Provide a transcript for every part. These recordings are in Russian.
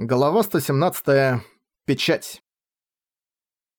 Глава 117. Печать.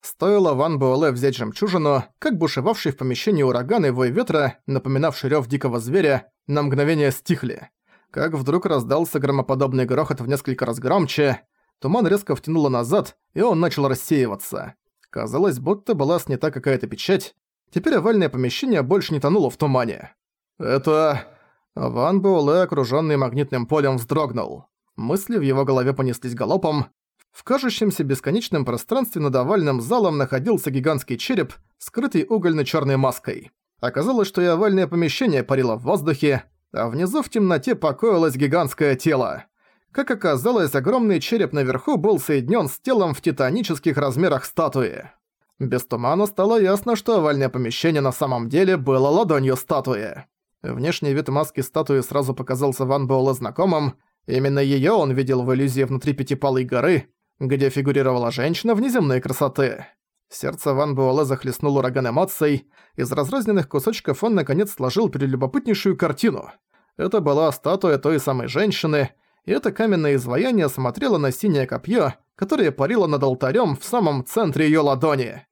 Стоило Ван Буэлэ взять жемчужину, как бушевавший в помещении ураган и вой ветра, напоминавший рёв дикого зверя, на мгновение стихли. Как вдруг раздался громоподобный грохот в несколько раз громче, туман резко втянуло назад, и он начал рассеиваться. Казалось, будто была снята какая-то печать, теперь овальное помещение больше не тонуло в тумане. Это... Ван Буэлэ, окружённый магнитным полем, вздрогнул. Мысли в его голове понеслись галопом. В кажущемся бесконечном пространстве над овальным залом находился гигантский череп, скрытый угольно-чёрной маской. Оказалось, что и овальное помещение парило в воздухе, а внизу в темноте покоилось гигантское тело. Как оказалось, огромный череп наверху был соединён с телом в титанических размерах статуи. Без тумана стало ясно, что овальное помещение на самом деле было ладонью статуи. Внешний вид маски статуи сразу показался Ван Буэлэ знакомым, Именно её он видел в иллюзии внутри Пятипалой горы, где фигурировала женщина внеземной красоты. Сердце Ван Буэлэ захлестнул ураган эмоций, из разрозненных кусочков он наконец сложил прелюбопытнейшую картину. Это была статуя той самой женщины, и это каменное изваяние смотрело на синее копье, которое парило над алтарем в самом центре ее ладони.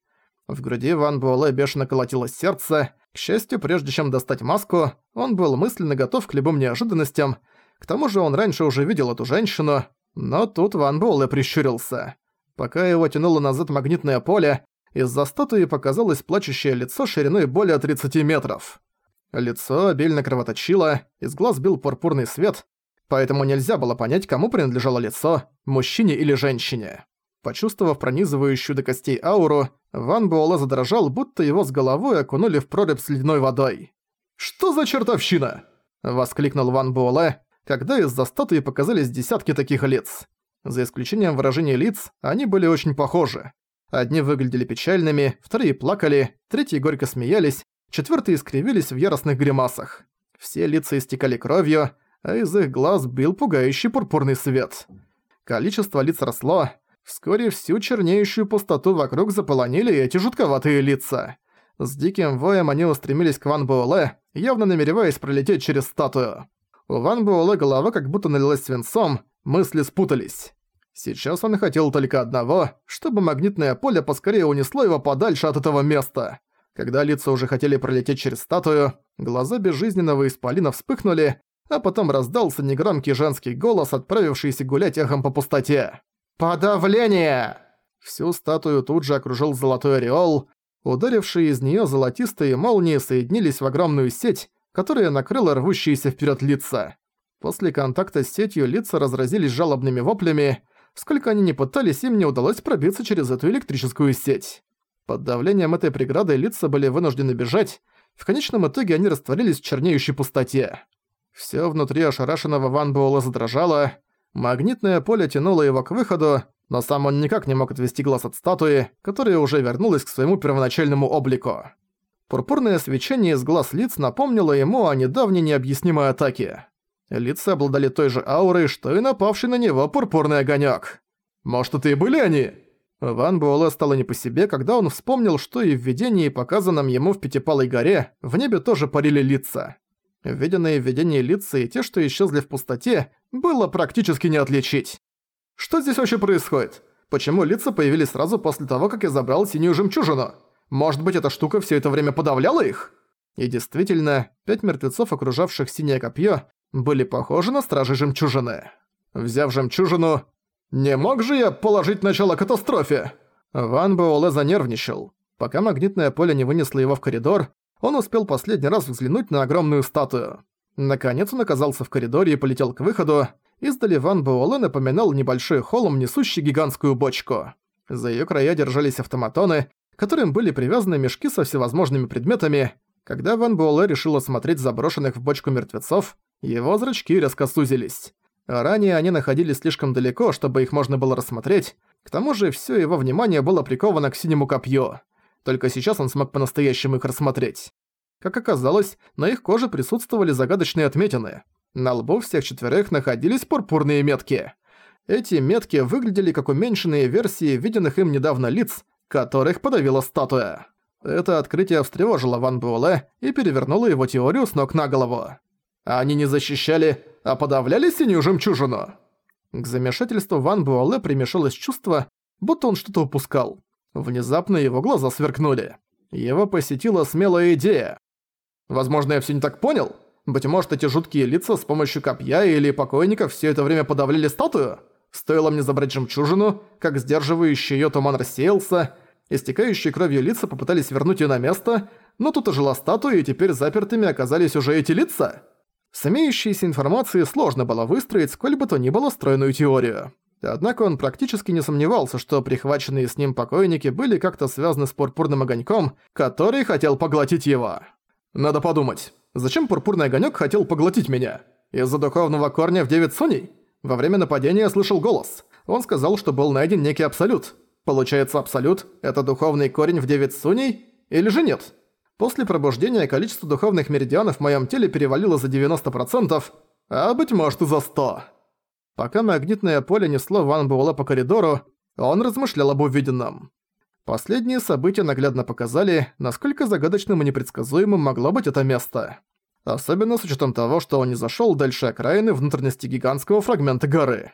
В груди Ван Буэлэ бешено колотилось сердце. К счастью, прежде чем достать маску, он был мысленно готов к любым неожиданностям, к тому же он раньше уже видел эту женщину, но тут Ван Буэлэ прищурился. Пока его тянуло назад магнитное поле, из-за статуи показалось плачущее лицо шириной более 30 метров. Лицо обильно кровоточило, из глаз бил пурпурный свет, поэтому нельзя было понять, кому принадлежало лицо, мужчине или женщине. Почувствовав пронизывающую до костей ауру, Ван Буэлэ задрожал, будто его с головой окунули в прорубь с ледяной водой. «Что за чертовщина?» – воскликнул Ван Буэлэ, когда из-за статуи показались десятки таких лиц. За исключением выражения лиц, они были очень похожи. Одни выглядели печальными, вторые плакали, третьи горько смеялись, четвертые искривились в яростных гримасах. Все лица истекали кровью, а из их глаз бил пугающий пурпурный свет. Количество лиц росло, вскоре всю чернеющую пустоту вокруг заполонили эти жутковатые лица. С диким воем они устремились к Ван Буэлэ, явно намереваясь пролететь через статую. У Ван Буэлэ голова как будто налилась свинцом, мысли спутались. Сейчас он хотел только одного, чтобы магнитное поле поскорее унесло его подальше от этого места. Когда лица уже хотели пролететь через статую, глаза безжизненного исполина вспыхнули, а потом раздался негромкий женский голос, отправившийся гулять эхом по пустоте. «Подавление!» Всю статую тут же окружил золотой ореол. Ударившие из неё золотистые молнии соединились в огромную сеть, которое накрыло рвущиеся вперед лица. После контакта с сетью лица разразились жалобными воплями. Сколько они ни пытались, им не удалось пробиться через эту электрическую сеть. Под давлением этой преграды лица были вынуждены бежать. В конечном итоге они растворились в чернеющей пустоте. Все внутри ошарашенного Ван Буэлла задрожало. Магнитное поле тянуло его к выходу, но сам он никак не мог отвести глаз от статуи, которая уже вернулась к своему первоначальному облику. Пурпурное свечение из глаз лиц напомнило ему о недавней необъяснимой атаке. Лица обладали той же аурой, что и напавший на него пурпурный огонек. «Может, это и были они?» Ван Буэлэ стало не по себе, когда он вспомнил, что и в видении, показанном ему в Пятипалой горе, в небе тоже парили лица. Виденные в видении лица и те, что исчезли в пустоте, было практически не отличить. Что здесь вообще происходит? Почему лица появились сразу после того, как я забрал синюю жемчужину? Может быть, эта штука все это время подавляла их? И действительно, пять мертвецов, окружавших синее копье, были похожи на стражи жемчужины. Взяв жемчужину... «Не мог же я положить начало катастрофе?» Ван Буэлэ занервничал. Пока магнитное поле не вынесло его в коридор, он успел последний раз взглянуть на огромную статую. Наконец он оказался в коридоре и полетел к выходу. Издали Ван Буэлэ напоминал небольшой холм, несущий гигантскую бочку. За её края держались автоматоны, которым были привязаны мешки со всевозможными предметами, когда Ван Буэлэ решил осмотреть заброшенных в бочку мертвецов, его зрачки резко сузились. Ранее они находились слишком далеко, чтобы их можно было рассмотреть, к тому же все его внимание было приковано к синему копью. Только сейчас он смог по-настоящему их рассмотреть. Как оказалось, на их коже присутствовали загадочные отметины. На лбу всех четверых находились пурпурные метки. Эти метки выглядели как уменьшенные версии виденных им недавно лиц, которых подавила статуя. Это открытие встревожило Ван Буэлэ и перевернуло его теорию с ног на голову. Они не защищали, а подавляли синюю жемчужину. К замешательству Ван Буэлэ примешалось чувство, будто он что-то упускал. Внезапно его глаза сверкнули. Его посетила смелая идея. Возможно, я все не так понял? Быть может, эти жуткие лица с помощью копья или покойников все это время подавляли статую? Стоило мне забрать жемчужину, как сдерживающий ее туман рассеялся, истекающие кровью лица попытались вернуть ее на место, но тут ожила статуя, и теперь запертыми оказались уже эти лица. С имеющейся информацией сложно было выстроить сколь бы то ни было стройную теорию. Однако он практически не сомневался, что прихваченные с ним покойники были как-то связаны с пурпурным огоньком, который хотел поглотить его. Надо подумать, зачем пурпурный огонек хотел поглотить меня? Из-за духовного корня в девять соней? Во время нападения я слышал голос. Он сказал, что был найден некий абсолют. Получается, абсолют — это духовный корень в девять суней? Или же нет? После пробуждения количество духовных меридианов в моем теле перевалило за 90%, а, быть может, и за 100%. Пока магнитное поле несло Ван Буэлла по коридору, он размышлял об увиденном. Последние события наглядно показали, насколько загадочным и непредсказуемым могло быть это место особенно с учетом того, что он не зашел дальше окраины внутренности гигантского фрагмента горы.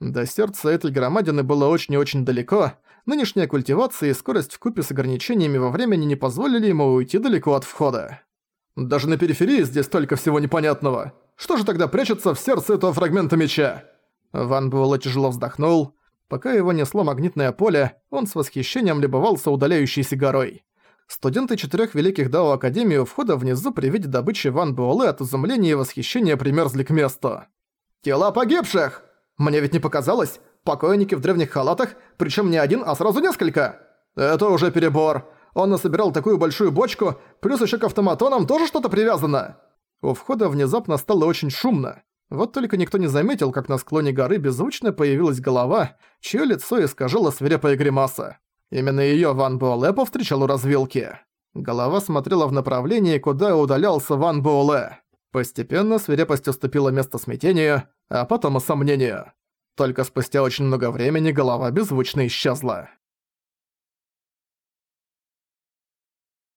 До сердца этой громадины было очень и очень далеко, нынешняя культивация и скорость вкупе с ограничениями во времени не позволили ему уйти далеко от входа. Даже на периферии здесь столько всего непонятного. Что же тогда прячется в сердце этого фрагмента меча? Ван было тяжело вздохнул. Пока его несло магнитное поле, он с восхищением любовался удаляющейся горой. Студенты четырех великих Дао Академии у входа внизу при виде добычи Ван Буэлэ от изумления и восхищения примерзли к месту. «Тела погибших! Мне ведь не показалось! Покойники в древних халатах, причем не один, а сразу несколько! Это уже перебор! Он насобирал такую большую бочку, плюс еще к автоматонам тоже что-то привязано!» У входа внезапно стало очень шумно. Вот только никто не заметил, как на склоне горы беззвучно появилась голова, чье лицо искажало свирепая гримаса. Именно её Ван Буэлэ повстречал у развилки. Голова смотрела в направлении, куда удалялся Ван Буэлэ. Постепенно свирепость уступила место смятению, а потом и сомнению. Только спустя очень много времени голова беззвучно исчезла.